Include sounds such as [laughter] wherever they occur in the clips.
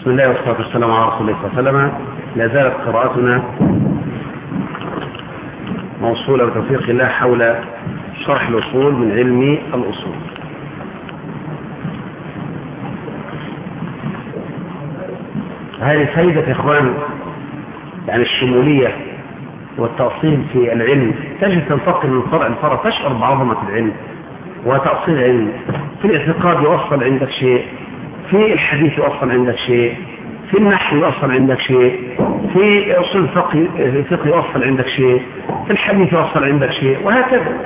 بسم الله والصلاة والسلام على رسول الله صلى الله عليه وسلم. لا زالت قراءتنا موصولة بتوفيق الله حول شرح الأصول من علم الأصول. هذه فايدة يا إخوان يعني الشمولية والتأصيل في العلم تجد تنتقل من فرع لفرع تشعر بعظمة العلم وتأصيل العلم. في الاعتقاد يوصل عندك شيء في الحديث يوصل عندك شيء في النحو يوصل عندك شيء في أصول الفقه الفقه يوصل عندك شيء في الحديث يوصل عندك شيء وهكذا.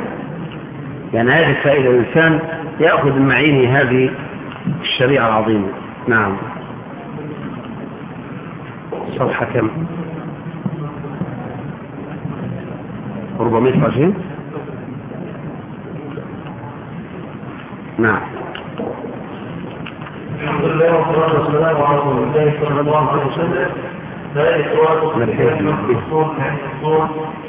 يعني هذه الفائدة الإنسان يأخذ من معيني هذه الشريعة العظيمة. نعم. صفحة كم؟ 420 نعم. الحمد لله والصلاة والسلام على رسول الله صلى الله عليه وسلم. لا إخوات من الأصول من الأصول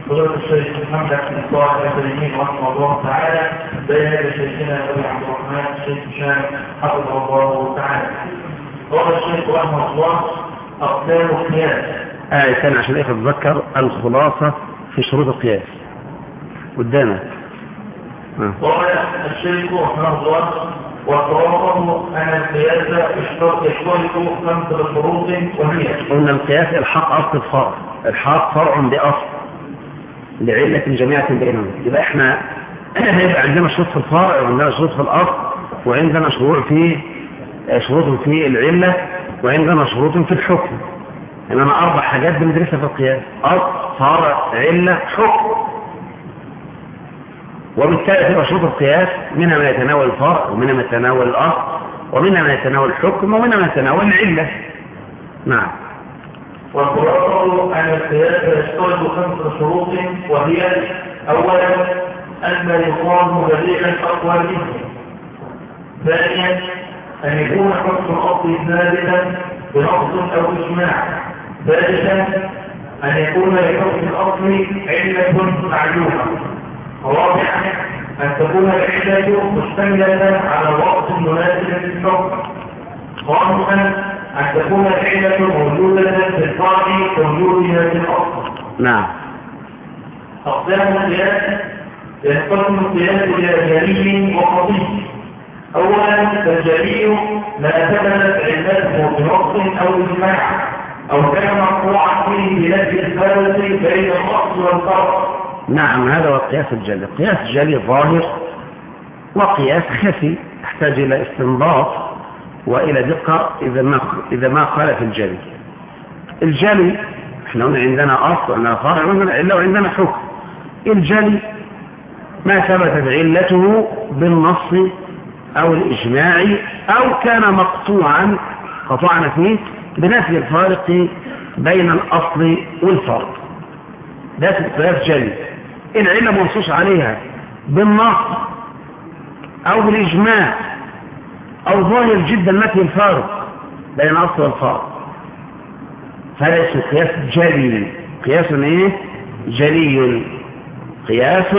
فضيلة الشيخ محمد بن صالح الكريمين رحمه الله تعالى. بين يدي شيخنا أبي عبد الرحمن الشيخ هشام حفظه الله تعالى. قال الشيخ رحمه الله أقسام القياس. آية ثانية عشان إيه تتذكر الخلاصة في شروط القياس. قدامك آه. قال الشيخ رحمه الله والصواب أن القياس يشترط خمسة شروط وهي قلنا القياس الحق أصل الفرع. الحق فرع بأصل. لعلة جميعة بينهم. يبقى إحنا [clears throat] هيبقى عندنا شروط في الفرع وعندنا شروط في الأصل وعندنا شروط في شروط في العلة وعندنا شروط في الحكم. إنما أربع حاجات بندرسها في القياس. أصل فرع علة حكم. وبالتالي تبقى شروط القياس منها ما يتناول الفرع ومنها ما يتناول الأصل ومنها ما يتناول الحكم ومنها ما يتناول العلة. نعم. والخلاصة أن القياس يشترط خمس شروط وهي أولا أن يقام بديعا أقوى منه. ثانيا أن يكون حكم الأصل ثابتا بنص أو إجماع. ثالثا أن يكون لحكم الأصل علة معلومة. رابعا أن تكون العلة مشتملة على الوقت المناسب للحكم خامسا أن تكون العلة موجودة في الفرع كوجودها في الأصل. نعم. أقسام القياس ينقسم القياس إلى جلي وخطي أولا فالجلي ما ثبتت علته بنص أو إجماع أو كان مقطوعا فيه بنفي الفارق بين الأصل والفرع نعم هذا هو القياس الجلي القياس الجلي ظاهر وقياس خفي يحتاج إلى استنباط وإلى دقة إذا ما إذا ما خالف الجلي الجلي إحنا قلنا عندنا أصل وعندنا فرع وعندنا علة وعندنا حكم. الجلي ما ثبتت علته بالنص أو الإجماع أو كان مقطوعا قطعنا فيه بنفي الفارق بين الأصل والفرق ده قياس جلي العلة منصوص عليها بالنص أو بالإجماع أو ظاهر جدا نفي الفارق بين الأصل والفارق. فهذا قياس جلي. قياس إيه؟ جلي. قياس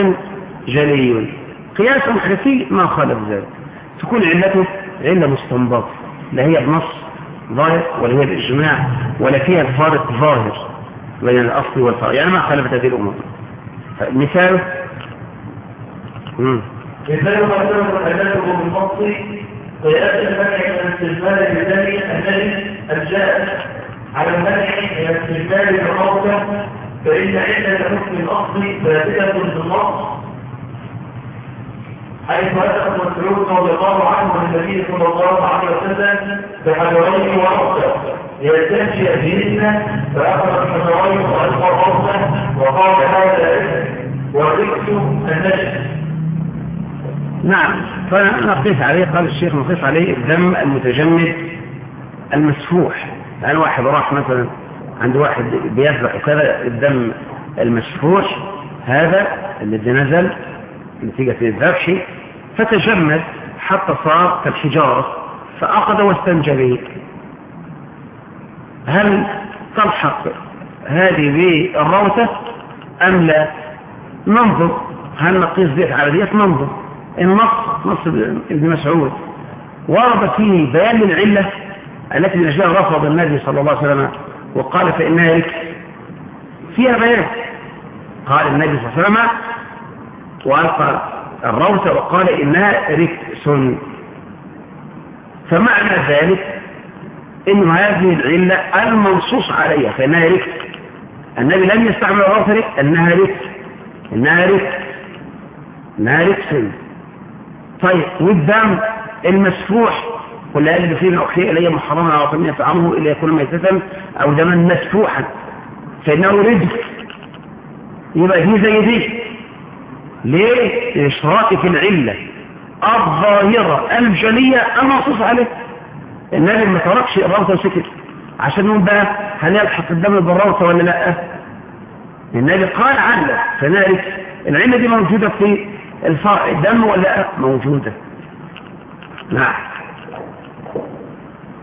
جلي. قياس خفي ما خالف ذلك. تكون علته علة مستنبطة. لا هي بنص ظاهر ولا هي بإجماع ولا فيها الفارق ظاهر بين الأصل والفرع يعني ما خالفت هذه الأمور. مثال؟ ثبت علته بالنص الأصل ثابتة بالنص حيث أتى مسعود رضي الله عنه النبي صلى الله عليه وسلم بحجرين ورقة يستنشئ بهن فأخذ وقال هذا اسم والركس النجس نعم فنقيس عليه قال الشيخ نقيس عليه الدم المتجمد المسفوح. يعني واحد راح مثلا عند واحد بيذبح وكذا الدم المسفوح؟ هذا الذي نزل نتيجة الذبح. فتجمد حتى صار كالحجارة فأخذ واستنجى به هل تلحق هذه بالروثة أم لا؟ ننظر هل نقيس ذلك على ذلك ننظر النص نص ابن مسعود. ورد فيه بيان للعلة التي من أجلها رفض النبي صلى الله عليه وسلم وقال فإنها ركس فيها بيان. قال النبي صلى الله عليه وسلم وألقى الروث وقال إنها ركس. فمعنى ذلك إن هذه العلة المنصوص عليها فإنها ركس. النبي لم يستعمل الروث ركس إنها ركس. إنها ركس. إنها ركس. طيب والدم المسفوح كل اللي فيه من أخيه إلي محرما على طمية طعامه إلا يكون ميتة أو دما مسفوحا فإنه رجس يبقى دي زي دي. ليه؟ الاشتراك في العلة. الظاهرة الجلية المنصوص عليه. النبي ما تركش الروثة وسكت. عشان نقول بقى هل يلحق الدم بالروثة ولا لأ؟ النبي قال علة فذلك العلة دي موجودة في الدم ولا موجودة. نعم.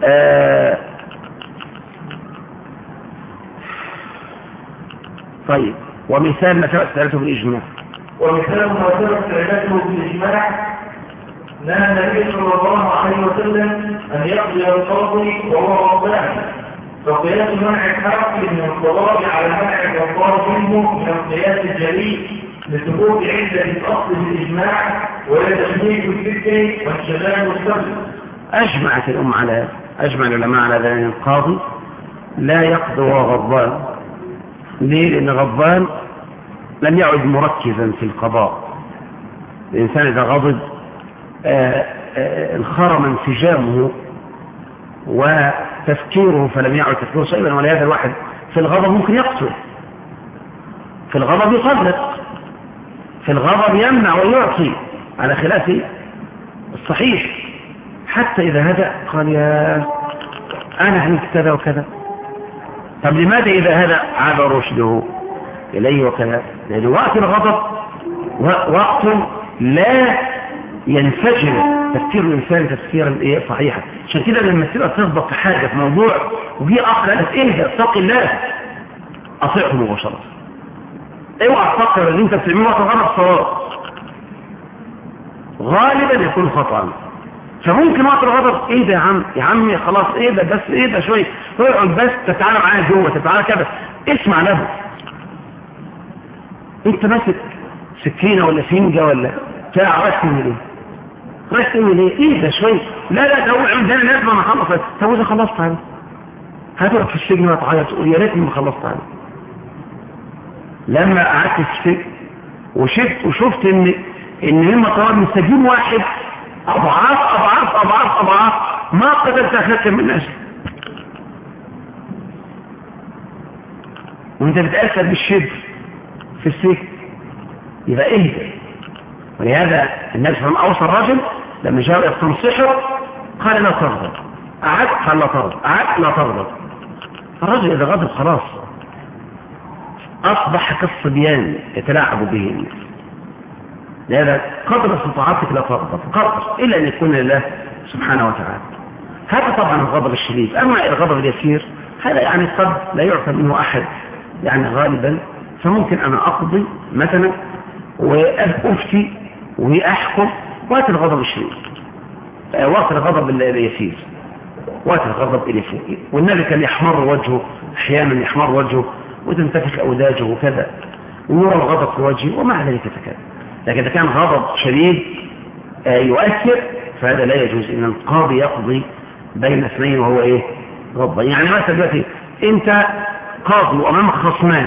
آه. طيب ومثال ما سألته بالإجماع ومثال ما سألته بالإجماع نهى النبي صلى الله عليه وسلم أن يقضي القاضي وهو غضبان فقياس منع الحق من القضاء على منع الغضبان منه من القياس الجليل. لثبوت عدة الأصل بالإجماع ولا تشبيه الفكر والشباب والسبب. أجمعت الأم على أجمع العلماء على ذلك القاضي. لا يقضي وهو غضبان. ليه؟ لأن غضبان لم يعد مركزا في القضاء. الإنسان إذا غضب انخرم انسجامه وتفكيره فلم يعد تفكيره صعبا ولهذا الواحد في الغضب ممكن يقتل في الغضب يطلق في الغضب يمنع ويعطي. على خلاف الصحيح. حتى إذا هدأ قال يا أنا عملت كذا وكذا. طب لماذا إذا هذا عاد رشده إليه وكذا؟ لأن وقت الغضب وقت لا ينفجر. تفكير الإنسان تفكيرا إيه؟ صحيحا. عشان كده لما تبقى تثبت في حاجة في موضوع وجي أخ قالت إيه؟ اتق الله. أطيعه مباشرة. اوعى تفكر اللي انت بتعمله وقت غلط صواب. غالبا يكون خطأ. فممكن وقت الغضب إيه ده يا عم؟ يا عم خلاص إيه ده؟ بس إيه ده؟ شوية اقعد بس تتعالى معايا جوه تتعالى كده. اسمع له انت ماسك سكينة ولا سنجة ولا بتاع؟ رايح تعمل إيه رايح تعمل إيه إيه ده؟ شوية لا لا ده هو عندنا لازم أنا اخلص طب واذا خلصت عليه؟ هتقعد في السجن وتعيط تقول يا ريتني ما خلصت عليه. لما قعدت في وشفت وشفت إن إن هم طبعا من سجين واحد. أضعاف أضعاف أضعاف أضعاف. ما قدرت اخذت من أجل. وأنت بتأثر بالشبر في السجن. يبقى إيه؟ ولهذا النبي صلى الله عليه وسلم أوصى الرجل لما جاء يستنصحه قال لا تغضب. قعدت قال لا تغضب. قعدت لا تغضب. الرجل إذا غضب خلاص. أصبح كالصبيان يتلاعب به. الناس لهذا قدر استطاعتك لا تغضب قدر إلا أن يكون لله سبحانه وتعالى. هذا طبعا الغضب الشديد. أما الغضب اليسير هذا يعني قد لا يعطى منه أحد يعني غالبا. فممكن أنا أقضي مثلا وأفتي وأحكم. وقت الغضب الشديد. وقت الغضب اليسير. وقت الغضب اليسير. والنبي كان يحمر وجهه أحيانا يحمر وجهه. وتنتفخ أوداجه وكذا ويرى الغضب في وجهه ومع ذلك يتكلم لكن إذا كان غضب شديد يؤثر فهذا لا يجوز. إن القاضي يقضي بين اثنين وهو إيه؟ غضبان يعني مثلا دلوقتي أنت قاضي وأمامك خصمان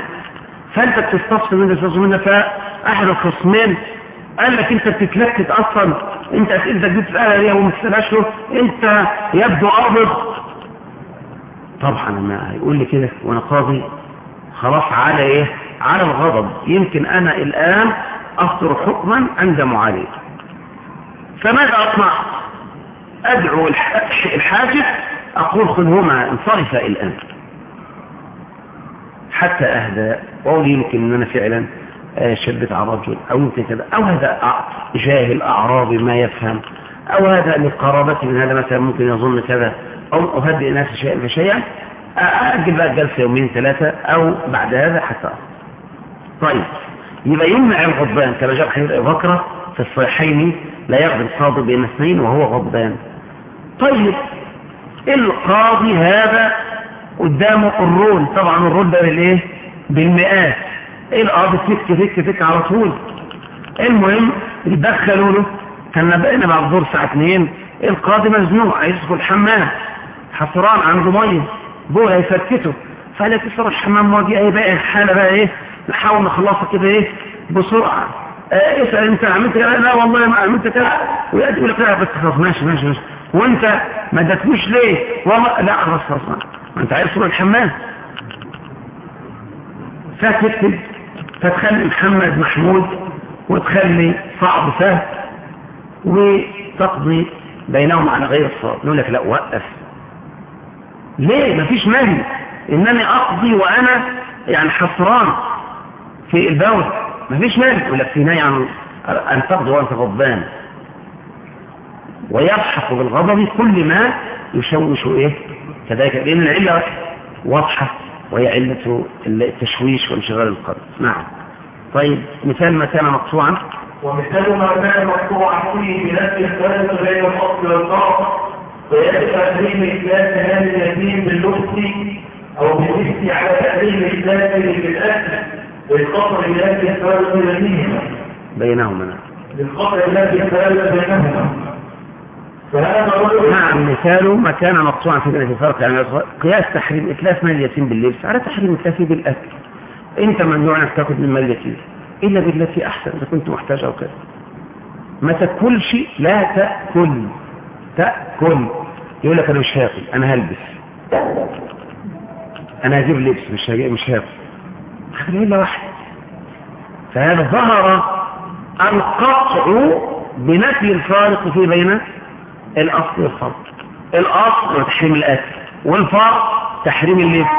فأنت بتستفسر من تستفسر منه فأحد الخصمين قال لك أنت بتتلكت أصلا أنت أسئلتك دي تسالها ليه وما تسالهاش له أنت يبدو قابض. طبعا لما هيقول لي كده وأنا قاضي خلاص على إيه؟ على الغضب. يمكن أنا الآن أصدر حكما اندم عليه فماذا أصنع؟ أدعو الحاجب أقول خذهما انصرفا الآن. حتى أهدى. واقول يمكن إن أنا فعلا شدت على رجل أو يمكن كذا. أو هذا جاهل اعرابي ما يفهم. أو هذا لقرابتي من هذا مثلا ممكن يظن كذا. أو اهدئ الناس شيئا فشيئا. أجل بقى جلسه يومين ثلاثة أو بعد هذا حتى طيب يبقى يمنع الغضبان. كما جاء حديث أبي بكر في الصحيحين لا يغضب القاضي بين اثنين وهو غضبان. طيب القاضي هذا قدامه الرول. طبعا الرول ده بالإيه؟ بالمئات. القاضي فك فك فك على طول. المهم يدخلوا له. كان بقينا بعد دور ساعة اتنين. القاضي مزنوق عايز يدخل الحمام حصران عنده مية. هيفكته فقال لك يصير الحمام واجي إيه بقى الحالة بقى إيه؟ نحاول نخلصها كده إيه؟ بسرعة. آه اسأل أنت عملت كده لا والله ما عملت كده ويأتي يقول لك لا بس خلاص ماشي ماشي ماشي. وأنت ما ادتنيش ليه؟ والله لا خلاص خلاص. ما أنت عايز تروح الحمام؟ فتكتب فتخلي محمد محمود وتخلي صعب سهل وتقضي بينهم على غير الصواب. يقول لك لا وقف. ليه؟ مفيش مانع إنني أقضي وأنا يعني حصران في البول. مفيش مانع يقول في نهي عن أن تقضي وأنت غضبان. ويضحك بالغضب كل ما يشوش إيه؟ كذلك. لأن العلة واضحة وهي علة التشويش وانشغال القلب. نعم. طيب مثال ما كان مقطوعا. ومثال ما كان مقطوعا فيه بنفس الثلاث بين الأصل والطرف ويأتي تحريم إثبات هذا اليتيم باللبس أو باللبس على تحريم إثباته بالأكل للقطر الذي الثلاث بينهما بينهما. نعم للقطر الذي الثلاث بينهما. نعم مثاله ما كان مقطوعا في في فرق يعني قياس تحريم إتلاف مال اليتيم باللبس على تحريم إتلافه بالأكل. أنت ممنوع أنك تاخذ من مال اليتيم إلا بالتي أحسن إذا كنت محتاج أو كذا. ما تاكلش لا تأكل. تأكل. يقول لك أنا مش هاكل أنا هلبس. أنا هجيب لبس مش هجيب مش هاكل. هاكل إلا واحد. فهذا ظهر القطع بنفي الفارق في بين الأصل والفرق. الأصل تحريم الأكل والفرق تحريم اللبس.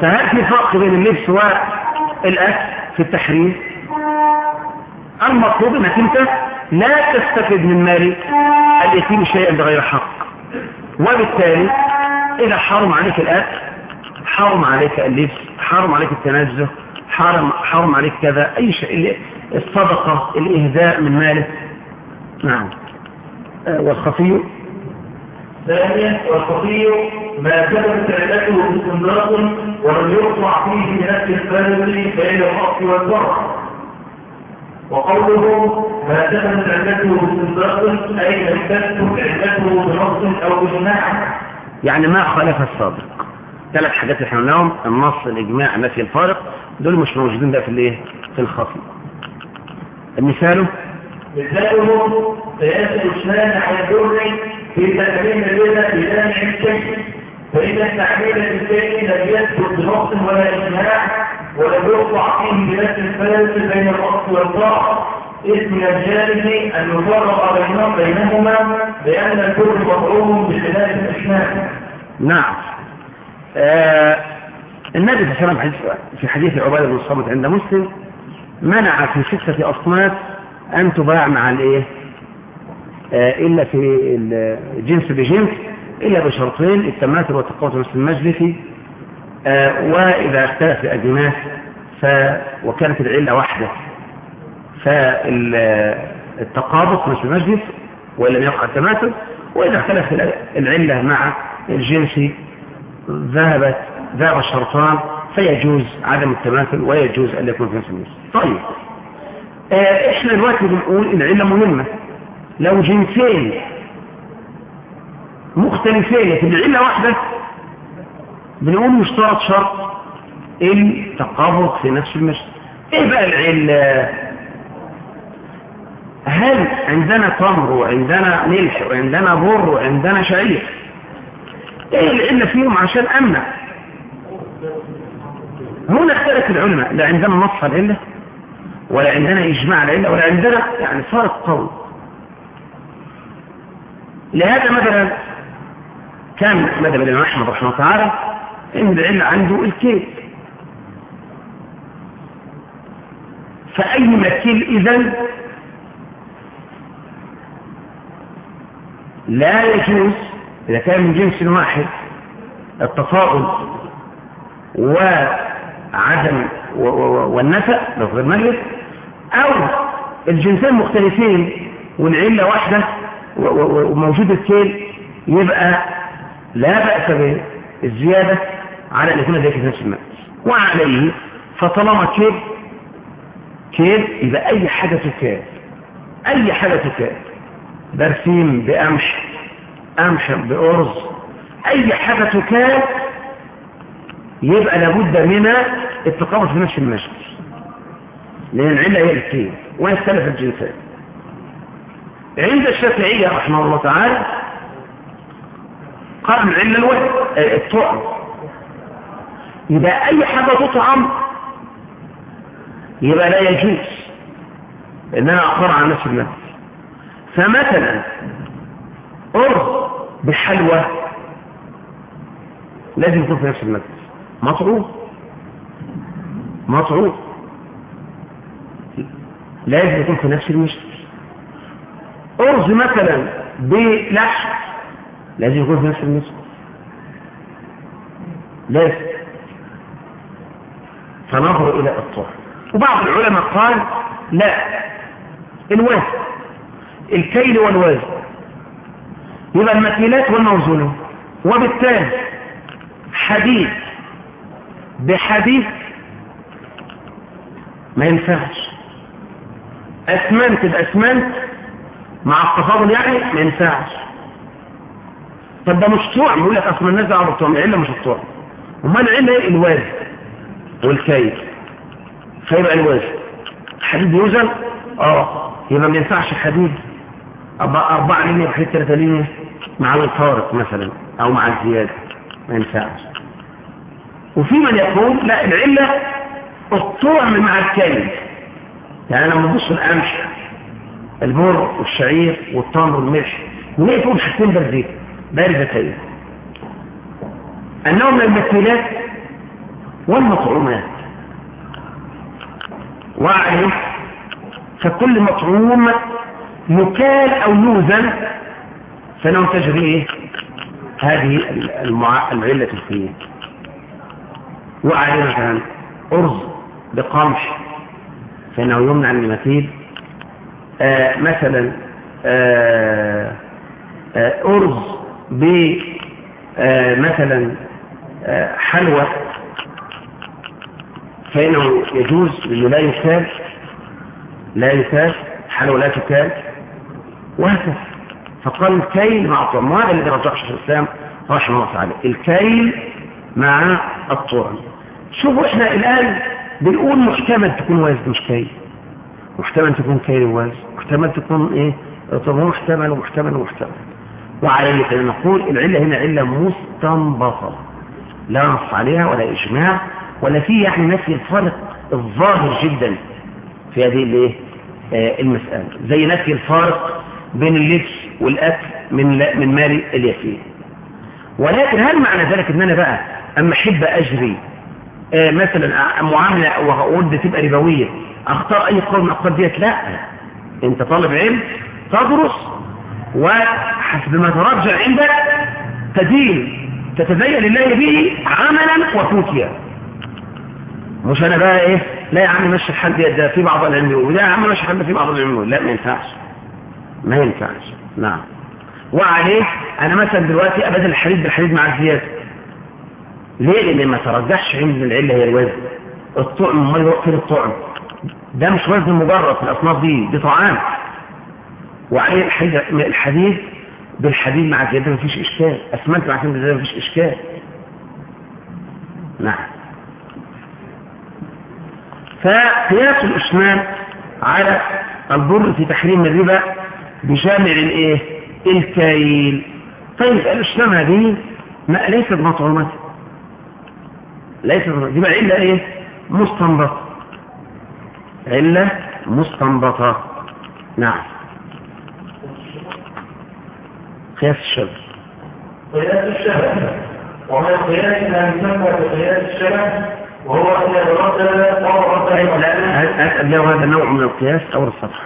فهل في فرق بين اللبس والأكل في التحريم؟ المطلوب إنك أنت لا تستفد من مال اليتيم شيئا بغير حق. وبالتالي إذا حرم عليك الأكل حرم عليك اللبس حرم عليك التنزه حرم, حرم عليك كذا أي شيء الصدقة الاهداء من ماله. نعم. آه والخفي؟ ثانيا والخفي ما ثبت علته باستنباط ولم يقطع فيه بنفس الفارق بين الحق والفرق وقوله ما ثبت علته باستنباط أي لم تثبت علته بنص أو اجماع يعني ما خالف السابق. ثلاث حاجات اللي إحنا قلناهم النص الإجماع نفي الفارق دول مش موجودين بقى في الايه؟ في الخفي مثاله مثاله قياس الاسنان على الدر في تكريم الربا بجامع الشيء. فإن التحليل الثاني لم يثبت بنص ولا إجماع ولم يقطع فيه بنفس الفارق بين الأصل والطاعة اسم الجانب أن يفرق بينهم بينهما لأن الكل مطعوم بخلاف الأشمال نعم. آه النبي صلى الله عليه وسلم في حديث عبادة بن الصامت عند مسلم منع في ستة أصناف أن تباع مع الإيه؟ آه إلا في الجنس بجنس إلا بشرطين التماثل والتقوة مثل المجلس وإذا اختلف الأجناس. وكانت العلة واحدة فالتقابض مثل المجلس وإن لم يقع التماثل وإذا اختلف العلة مع الجنس ذهبت ذهب الشرطان فيجوز عدم التماثل ويجوز أن يكون في نفس طيب آه إحنا دلوقتي بنقول العلة مهمة لو جنسين مختلفين في العلة واحدة بنقول مشترط شرط؟ التقابض في نفس المسجد إيه بقى العلة؟ هل عندنا تمر وعندنا ملح وعندنا بر وعندنا شعير؟ إيه العلة فيهم عشان أمنع؟ هنا اختلف العلماء. لا عندنا نص العلة ولا عندنا إجماع العلة ولا عندنا يعني فرق قوي. لهذا مثلا كان مذهب الإمام أحمد رحمه الله تعالى إن العلة عنده الكيل. فأي مكيل إذن؟ لا يجوز إذا كان من جنس واحد التفاؤل وعدم والنفع لو في المجلس أو الجنسين مختلفين والعلة واحدة وموجود الكيل يبقى لا بأس بالزيادة على أن يكون ذلك في نفس الماء. وعليه فطالما كيل كيل يبقى أي حاجة تكال أي حاجة تكال برسيم بقمح قمح بأرز أي حاجة تكال يبقى لابد من التقابض في نفس المشي لأن العلة هي الكيل ويختلف الجنسان. عند الشافعية رحمه الله تعالى قال العلة الوزن الطعم يبقى أي حاجة تطعم يبقى لا يجوز إن أنا أقر عن نفس النفس فمثلا أرز بحلوى لازم يكون في نفس النفس مطعوم. مطعوم. لازم يكون في نفس المشت أرز مثلا بلحم لازم يكون في نفس المشت لازم. فنظر إلى الطعم وبعض العلماء قال لا الوزن الكيل والوزن. يبقى المكيلات والموزونات وبالتالي حديد بحديد ما ينفعش. أسمنت بأسمنت مع التفاضل يعني ما ينفعش. طب ده مش طعم يقول لك أصل الناس دعوه بالطعم العلة مش الطعم. أمال العلة إيه؟ الوزن. والكيل فيبقى الوزن. حديد يوزن؟ آه. يبقى ما ينفعش الحديد أربعة لينية وحديد ثلاثة لينية مع الفارق مثلا أو مع الزيادة. ما ينفعش. وفي من يقول لا العلة الطعم مع الكيل يعني لما نبص القمح البر والشعير والتمر والملح ونلاقي فيهم حاجتين باردين باردتين أنهم من المكيلات والمطعومات وعليه فكل مطعوم يكال أو يوزن فإنه تجري إيه؟ هذه. العلة فيه وعليه مثلا أرز بقمح فإنه يمنع المثيل آه مثلا آه آه أرز ب مثلا فإنه يجوز لأنه لا يكال لا يكال حلوى لا تكال وهكذا. فقال الكيل مع الطعم وهذا الذي رجع شيخ الإسلام رحمه الله تعالى؟ الكيل مع الطعم شوفوا إحنا الآن بنقول محتمل تكون وزن مش كيل. محتمل تكون كيل وزن محتمل تكون إيه؟ طب هو محتمل ومحتمل ومحتمل. وعليه نقول العلة هنا علة مستنبطة. لا نص عليها ولا إجماع. ولا في يعني نفي الفرق الظاهر جدا في هذه الايه؟ آه المسألة. زي نفي الفارق بين اللبس والأكل من من مال اليتيم. ولكن هل معنى ذلك إن أنا بقى أما أحب أجري؟ آه مثلا معاملة واقول ده تبقى ربوية أختار أي قول من الأقوال ديت؟ لا. أنت طالب علم تدرس وحسب ما ترجع عندك تدين تتزين لله به عملا وفوتيا مش أنا بقى إيه؟ لا يا عم مشي الحال ده في بعض العلم يقول لا يا عم مشي الحال في بعض العلم يقول لا ما ينفعش. ما ينفعش. نعم. وعليه أنا مثلا دلوقتي ابدل الحديد بالحديد مع الزياده ليه؟ لأن ما ترجحش عند العلة هي الوزن. الطعم امال يوقف الطعم. ده مش وزن مجرد في الأصناف دي دي طعام. وعليه الحديد الحديد بالحديد مع الزياده مفيش إشكال. أسمنت مع الزياده مفيش إشكال. نعم. فقياس الاسنان على البر في تحريم الربا بجامع الايه؟ الكيل طيب الاسنان هذه ما ليست مطعومة. ليست دي بقى عله إيه؟ مستنبطة. عله مستنبطة. نعم. قياس الشبه. قياس الشبه. ومن قياس ما يسمى بقياس الشبه؟ وهو أن أو لا هذا نوع من القياس أو السطح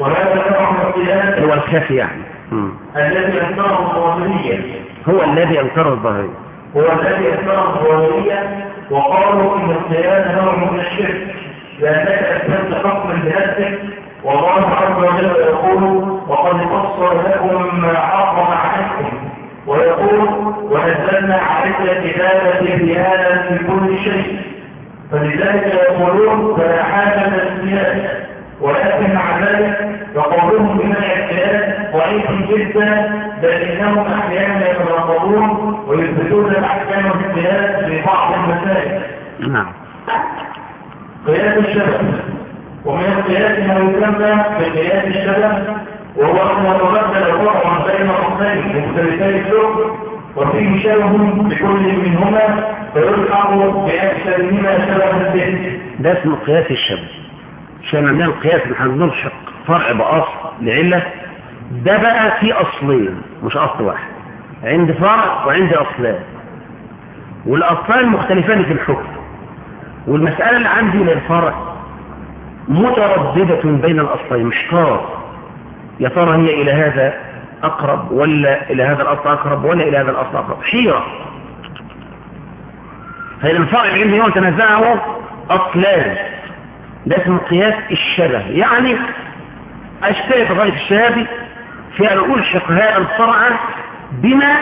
وهذا نوع من القياس هو الكافي يعني. الذي أنكره الظاهرية. هو الذي أنكره الظاهري هو الذي أنكره الظاهرية. وقالوا إن القياس نوع من الشرك. لأنك أثبتت حكما بنفسك والله عز وجل يقول وقد فصل لكم ما حرم عليكم ويقول ونزلنا عليك كتابة بهذا في كل شيء فلذلك يقولون فلا حاجة للزيادة ولكن مع ذلك فقولهم بمنع القياس ضعيف جدا بل إنهم أحيانا يتناقضون ويثبتون احكام القياس في بعض المسائل. نعم. قياس الشبه ومن القياس ما يسمى بقياس الشبه وهو أن يتبدل فرع بين قوسين مختلفين اللغة وفيه شبه بكل منهما فيلحق باكثرهما شبها به. ده اسمه قياس الشبه. عشان عندنا القياس اللي هنلحق فرع بأصل لعلة. ده بقى في أصلين مش أصل واحد. عند فرع وعند أصلان والأصلان مختلفان في الحكم. والمسألة اللي عندي للفرع مترددة بين الأصلين محتار يا ترى هي إلى هذا أقرب ولا إلى هذا الأصل أقرب ولا إلى هذا الأصل أقرب؟ حيرة. الفرع عندي يوم تنزعه أصلان. ده اسمه قياس الشبه. يعني اشترط غاية الشهادة في ان ألحق هذا الفرع بما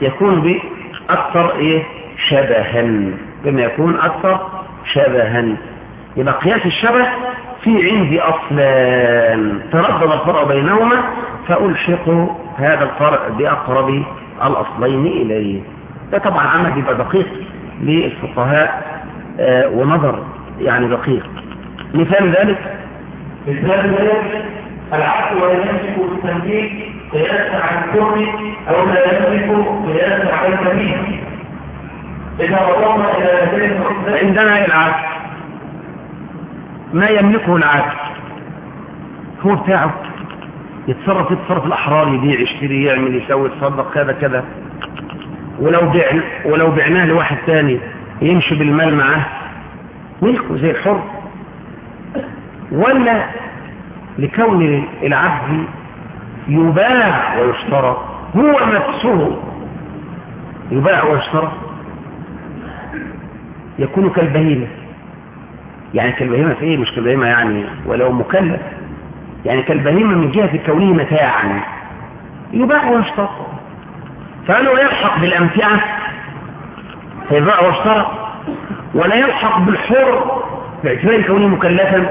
يكون بأكثر إيه؟ شبها. بما يكون أكثر شبها. يبقى قياس الشبه في عندي أصلان. تردد الفرع بينهما فألحق هذا الفرع بأقرب الأصلين إليه. ده طبعا عمل يبقى دقيق للفقهاء آه ونظر يعني دقيق. مثال ذلك؟ مثال ذلك العقل ولا يمسك بالتنبيه قياسا عن الكر أو لا يمسك قياسا عن الكمين إذا وصلنا إلى هذين عندنا العقل ما يملكه العقل هو بتاعه. يتصرف يتصرف الأحرار يبيع يشتري يعمل يسوي يتصدق كذا كذا. ولو بيع ولو بعناه لواحد ثاني يمشي بالمال معاه ملكه زي الحر. ولا لكون العبد يباع ويشترى. هو نفسه يباع ويشترى. يكون كالبهيمة. يعني كالبهيمة في إيه مش كالبهيمة يعني ولو مكلف. يعني كالبهيمة من جهة كونه متاعا. يباع ويشترى. فهل يلحق بالأمتعة فيباع ويشترى. ولا يلحق بالحر باعتبار كونه مكلفا.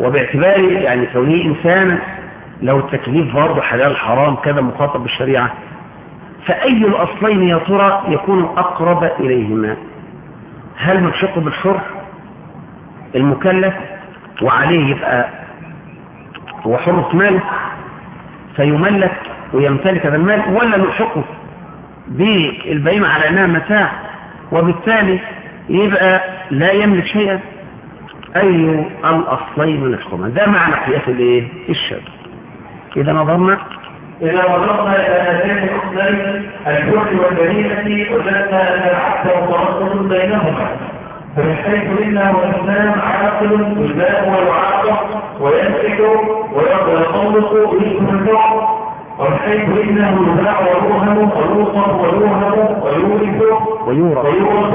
وباعتبار يعني كونه إنسانا لو التكليف برضه حلال حرام كذا مخاطب بالشريعة. فأي الأصلين يا ترى يكون أقرب إليهما؟ هل نلحقه بالحر؟ المكلف وعليه يبقى هو حر في ماله فيملك ويمتلك هذا المال ولا نلحقه بالبهيمة على أنها متاع وبالتالي يبقى لا يملك شيئا. أي الأصلين نحكما ده معنى قياس الإيه؟ الشر إذا نظرنا إذا نظرنا إلى هذين الأصلين الجهد والبهيمة وجدنا أن العبد متوسط بينهما. حيث إنه الإسلام عاقل يباع ويعاقب ويمسك ويطلق ويشبه ومن حيث إنه يباع ويوهم ويوصف ويوهم ويورث ويورث. ويورث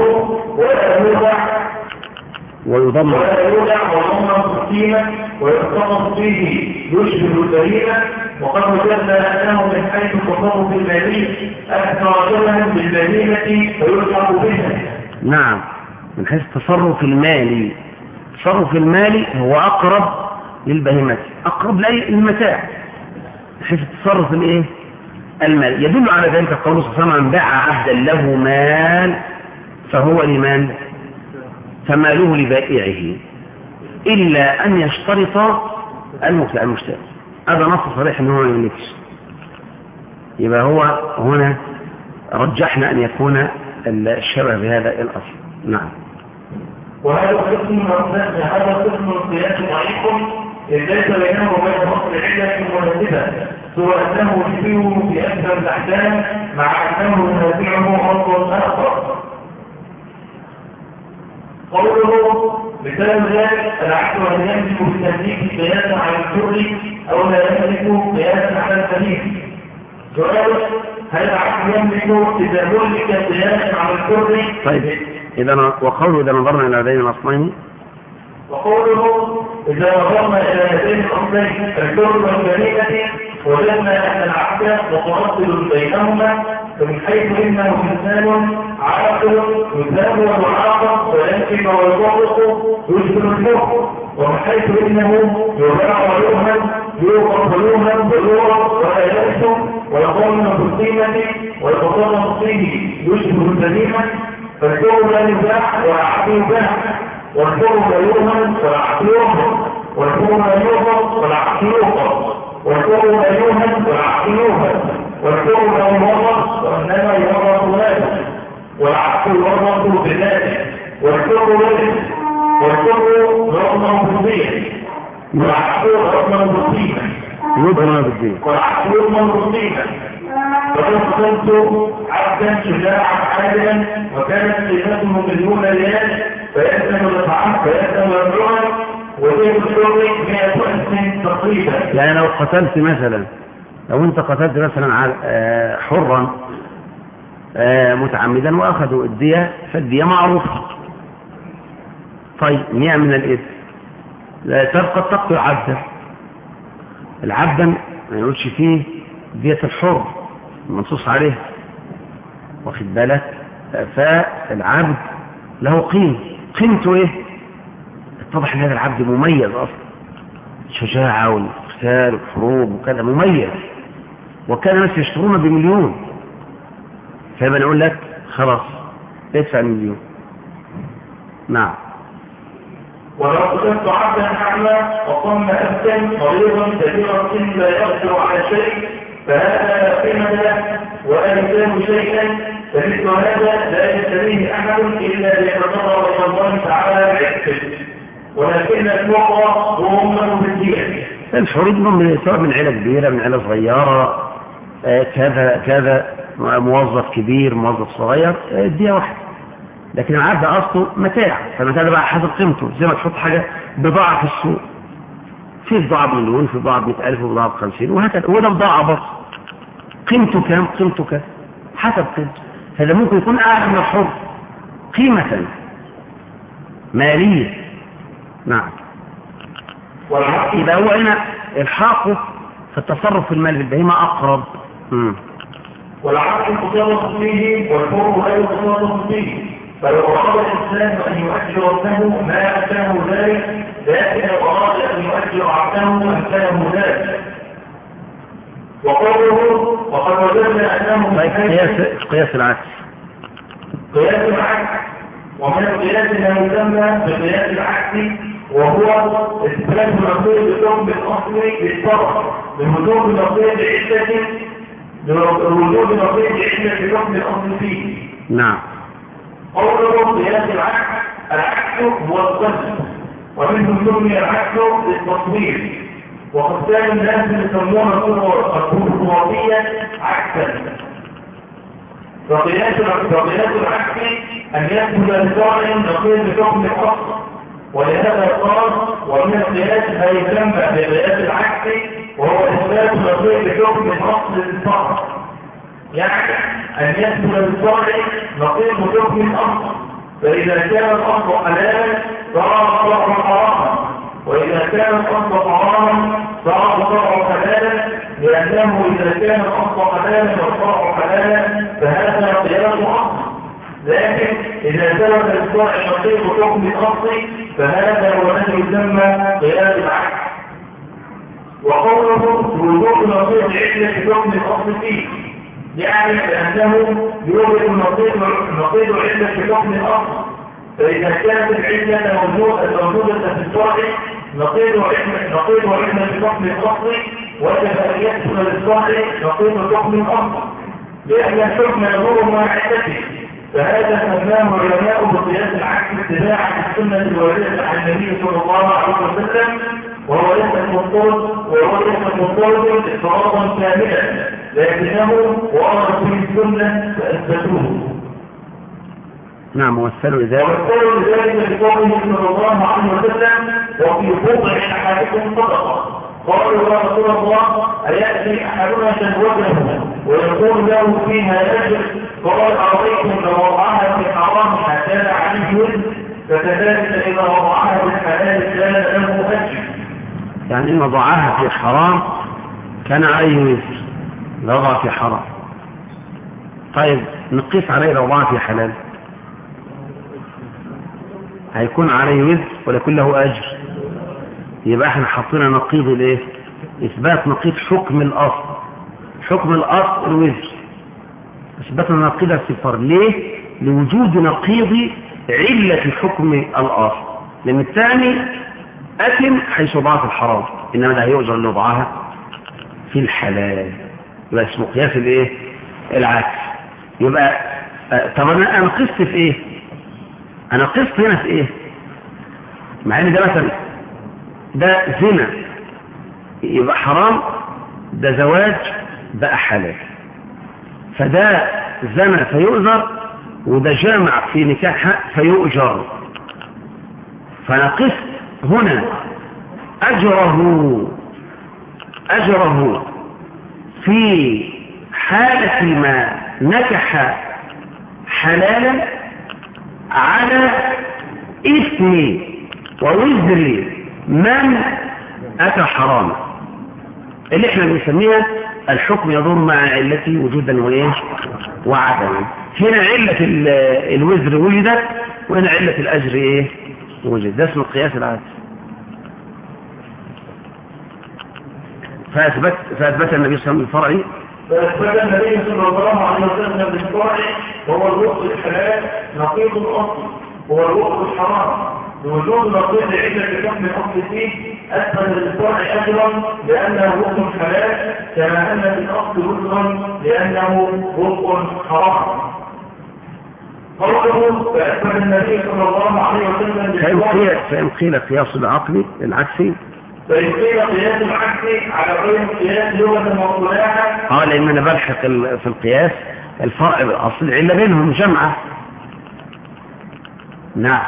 ولا يوضع. ويضم. ولا يودع وضم قيمة ويتصرف فيه يشبه البهيمة وقد وجدنا أنه من حيث تصرف المالي أكثر شبها بالبهيمة فيلحق بها نعم. من حيث التصرف المالي التصرف المالي هو أقرب للبهيمة أقرب للمتاع. من حيث التصرف الإيه؟ المال. يدل على ذلك قوله صلى الله عليه وسلم باع عهدا له مال فهو لمن؟ فماله لبائعه إلا أن يشترط المبتاع المشتري. هذا نص صريح أنه ما يملكش. يبقى هو هنا رجحنا أن يكون الشبه بهذا الأصل. نعم. وهذا قسم هذا قسم القياس ضعيف ليس بينه وبين أصل علة مناسبة سوى أنه يشبهه في أكثر الأحكام مع أنه ينازعه أصل آخر. قوله مثال ذلك العقل أن يملك بالتمليك قياسا على الحر أو لا يملك قياسا على السليم سؤال هل العقل يملك إذا ملك قياسا على الحر طيب. إذا وقوله إذا نظرنا إلى هذين الأصلين وقوله إذا نظرنا إلى هذين الأصلين الحر والجريمة وجدنا أن العبد متردد بينهما فمن حيث إنه إنسان عاقل يثاب ويعاقب وينكب ويطبق يشبه الكفر ومن حيث إنه يباع ويؤمن يوقف ويؤمن ويوقف ولا يأثم ويقوم من القيمة ويتصرف فيه يشبه البهيمة فالكفر لا يباع والعقل يباع والكفر لا يؤمن والعقل يؤمن والكفر لا يوقف والعقل يوقف والكفر لا يؤمن والعقل يؤمن والكون لا يورط وإنما يورط ذلك والعقل يورط بذلك والكون ولد والكون يضمن بالدين والعقل يضمن بالدين يضمن بالدين والعقل يضمن بالدين وقد كنت عبدا شجاعا عادلا وكانت قيمته مليون ريال فيأذن الإطعام فيأذن الرعب وزيد الشرب 100 ألف تقريبا. يعني لو قتلت مثلا لو انت قتلت مثلا آه، حرا آه، متعمدا وأخذوا الدية فالدية معروفة. طيب نيع من الإثم. لا تبقى تقتل عبدا. العبدا ما يقولش فيه دية الحر. المنصوص عليه. واخد بالك؟ فالعبد له قيمة. قيمته إيه؟ اتضح إن هذا العبد مميز أصلا. شجاعة والقتال والحروب وكذا مميز. وكان الناس يشترون بمليون. فيبقى نقول لك خلاص ادفع مليون. نعم. ولو كنت عبدا أعمى وقم ابدا مريضا كثيرا لا يقدر على شيء. فهذا لا قيمه له ولا يساوي شيئا فمثل هذا لا يستريه أحد إلا ليتضرر إلى الله تعالى بعزه ولكن المعطى هو أمة بالدين الحريج من سواء من عيله كبيرة من عيله صغيرة آه، كذا كذا موظف كبير موظف صغير دي واحدة. لكن العبد أصله متاع. فالمتاع ده بقى حسب قيمته. زي ما تحط حاجة بضاعة في السوق. في بضاعة بمليون في بضاعة ب ألف وبضاعة ب 50 وهكذا. وده بضاعة برضه. قيمته كام؟ قيمته كام؟ حسب قيمته. هذا ممكن يكون أعلى من الحر. قيمة مالية. نعم. يبقى هو هنا إلحاقه في التصرف في المال بالبهيمة أقرب. والعقل تصرف فيه والحر لا يتصرف فيه فلو أراد الإنسان أن يؤجر ابنه ما أتاه ذلك لكن أراد أن يؤجر عبده أمكنه ذلك. وقوله وقد وجدنا أنه طيب قياس قياس العكس. قياس العكس. ومن القياس ما يسمى بقياس العكس وهو إثبات نصيب الحكم الاصلي للطرف بوجود نصيب عدة بوجود نصيب عدة الحكم الاصلي فيه. نعم. قوله قياس العكس العكس هو القسم ومنه سمي العكس للتصوير. وقد كان الناس يسمون الكرواتية عكسا. فقياس العكس أن يثبت لصالح نصيب الحكم الاصلي ولهذا قال ومن القياس ما يسمى بقياس العكس وهو إثبات نظير بحكم الاصل للفرع يعني أن يثبت للفرع نظير بحكم الاصل فإذا كان الاصل حلالا صار الفرع حراما. وإذا كان الاصل حراما صار الفرع حلالا. لأنه إذا كان الاصل حلالا والفرع حلالا فهذا قياس اصل لكن إذا ثبت الإصلاح الشرطي بحكم الأصل فهذا هو الذي يسمى قياس العكس وقوله وجود نصير العلة بحكم الأصل فيه. يعني بأنه يوجد نصير نصير العلة بحكم الأصل فإذا كانت العلة موجودة موجودة في الشرع نقيض علم نقيض علم بحكم الأصل وجب أن يدخل للصالح نقيض حكم الأصل لأن الحكم يدور مع علته فهذا سماه العلماء بقياس العكس اتباعا السنة الواردة عن النبي صلى الله عليه وسلم وهو ليس مضطرد وهو ليس مضطرد اضطرابا كاملا. لكنه ورد في السنة فأثبتوه. نعم ومثلوا ذلك. ومثلوا ذلك بقوله صلى الله عليه وسلم وفي بضع احادكم صدقة. قالوا يا رسول الله أيأتي أحدنا شهوته؟ ويقول له فيها يجب قال أرضيكم لو وضعها في حرام كان عليه وزن فكذلك إذا وضعها في الحلال كان له أجر. يعني وضعها في حرام كان عليه وزر. لو وضع في حرام. طيب نقيس عليه لو وضع في حلال. هيكون عليه وزر ولا يكون له أجر؟ يبقى إحنا حطينا نقيض الإيه؟ إثبات نقيض حكم الأصل. حكم الأصل الوزر اثبتنا نقيض الصفر ليه؟ لوجود نقيض علة حكم الأصل. لأن الثاني اثم حيث ضعف الحرام. إنما ده هيؤجر اللي وضعها في الحلال. يبقى اسمه قياس الايه؟ العكس. يبقى آه، طب أنا أنا قست في إيه؟ أنا قست هنا في إيه؟ مع إن ده مثلا ده زنا. يبقى حرام ده زواج بقى حلال فده زنا فيؤذر وده جامع في نكاح فيؤجر. فنقص هنا. أجره أجره في حالة ما نكح حلالا على إثم ووزر من أتى حراما اللي إحنا بنسميها الحكم يدور مع علته وجودا وايه وعدما. هنا علة ال- الوزر وجدت وهنا علة الأجر إيه؟ وجد ده اسمه القياس العادي. فأثبت, فأثبت النبي صلى الله عليه وسلم الفرعي فأثبت النبي صلى الله عليه وسلم بالفرع وهو الوقت الحلال نقيض الأصل هو الوقت الحرام. بوجود نقيض عدة حكم الأصل فيه أثبت للفرع أجرا لأنه وقت حلال كما أن الأصل وزرا لأنه وقت حرام. قوله فأثبت النبي صلى الله عليه وسلم فإن قيل قياس العقل العكسي قيل قياس العكس على غير قياس لغة واصطلاحا آه لأن أنا بلحق في القياس الفرق بالاصل العله بينهم جمعة. نعم.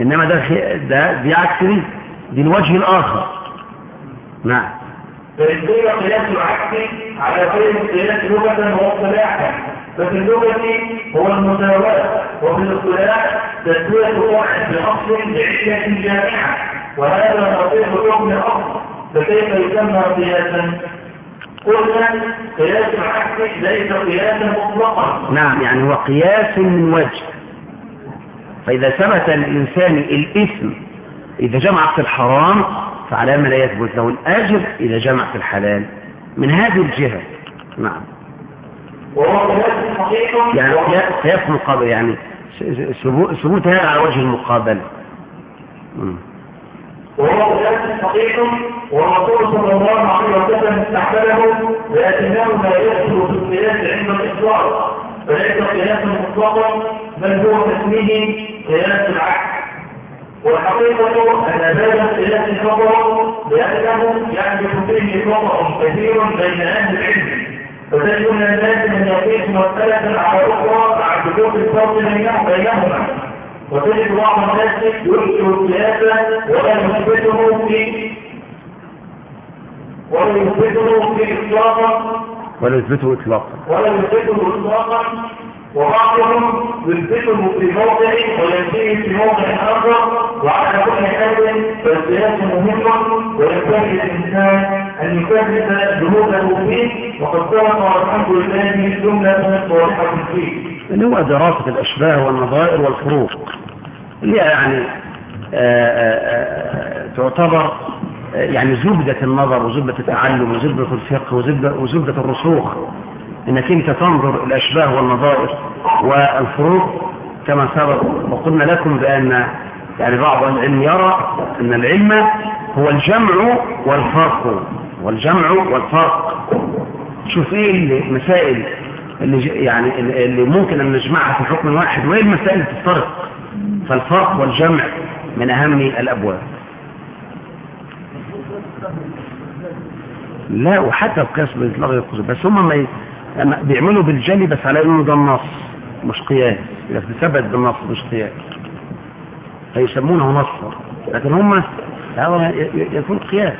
إنما ده ده دي عكس دي دي الوجه الآخر. نعم. قيل قياس العكس على غير قياس لغة واصطلاحا ففي اللغة هو المساواة وفي الاصطلاح تسوية واحد بأصل بعلة جامعة. وهذا نصيح حكم أصل فكيف يسمى قياسا؟ قلنا قياس العكس ليس قياسا مطلقا. نعم يعني هو قياس من وجه. فإذا ثبت للانسان الإثم إذا جمع في الحرام فعلى ما لا يثبت له الأجر إذا جمع في الحلال. من هذه الجهة. نعم. وهو قياس صحيح. يعني قياس مقابل يعني ثبوت هذا على وجه المقابلة. مم. وهو قياس صحيح والرسول صلى الله عليه وسلم استحمله لكنه لا يدخل في القياس عند الإطلاق فليس قياسا مطلقا بل هو تسميه قياس العكس والحقيقة أن باب القياس خطر لأنه يحدث فيه خطأ كثير بين أهل العلم. فتجد الناس من يقيس مسألة على أخرى مع حدوث الفرق بينهم- بينهما. وتجد بعض الناس ينكر القياس ولا يثبته في ولا يثبته في إطلاقا. ولا يثبته اطلاقا. ولا يثبته إطلاقا. وبعضهم يثبته في موضع وينتهي في موضع آخر. وعلى كل حال فالقياس مهم وينبغي للإنسان أن يثبت جهوده فيه. وقد سبق والحمد لله جملة صالحة فيه. اللي هو دراسة الأشباه والنظائر والفروق. اللي يعني آآ تعتبر آه، يعني زبدة النظر وزبدة التعلم وزبدة الفقه وزبدة, وزبدة الرسوخ. إنك أنت تنظر الأشباه والنظائر والفروق كما سبق وقلنا لكم بأن يعني بعض العلم يرى أن العلم هو الجمع والفرق والجمع والفرق. شوف إيه المسائل اللي يعني اللي ممكن أن نجمعها في حكم واحد وايه المسائل اللي تفترق. فالفرق والجمع من أهم الأبواب. لا وحتى القياس باطلاق القصر بس هم ما بيعملوا بالجلي بس على إنه ده النص مش قياس. إذا ثبت بالنص مش قياس. فيسمونه نصا لكن هم ي- يكون قياس.